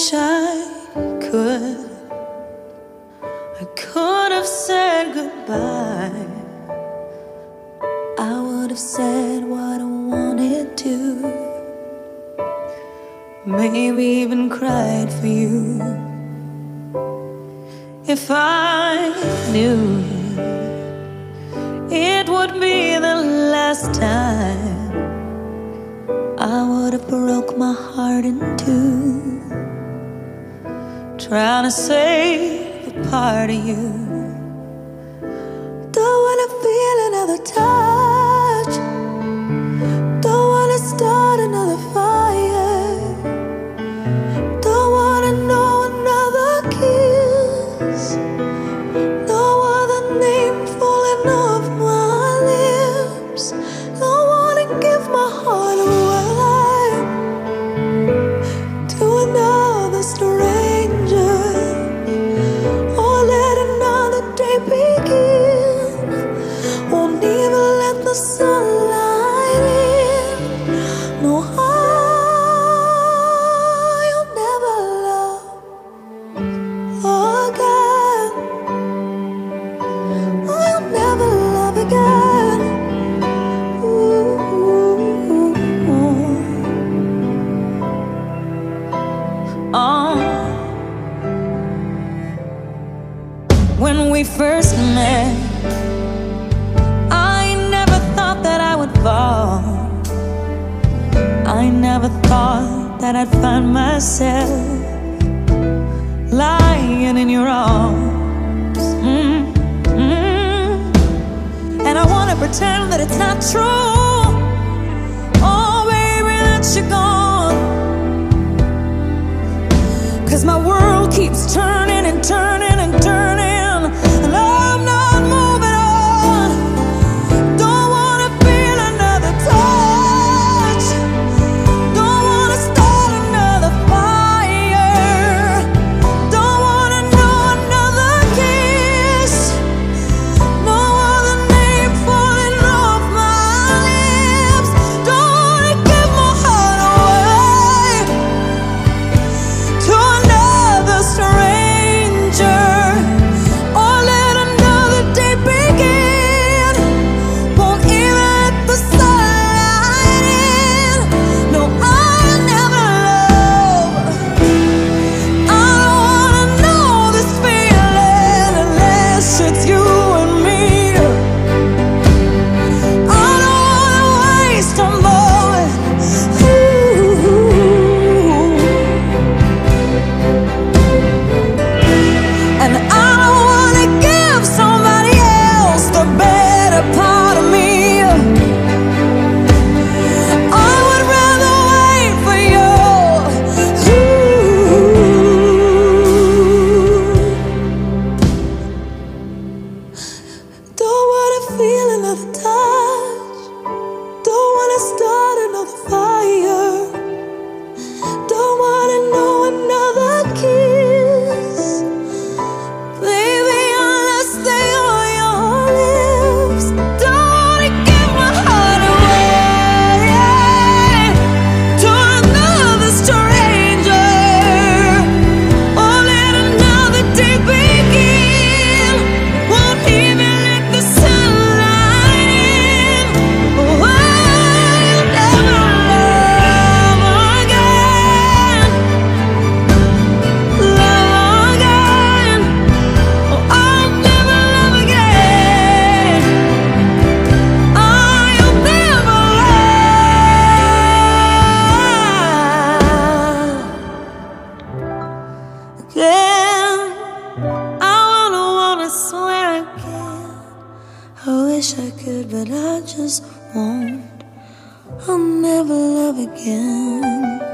wish I could. I could have said goodbye. I would have said what I wanted to. Maybe even cried for you. If I knew it would be the last time, I would have broke my heart in two trying to save a part of you. Don't wanna feel another time. myself lying in your arms. Mm -hmm. And I want to pretend that it's not true. wish I could, but I just won't. I'll never love again.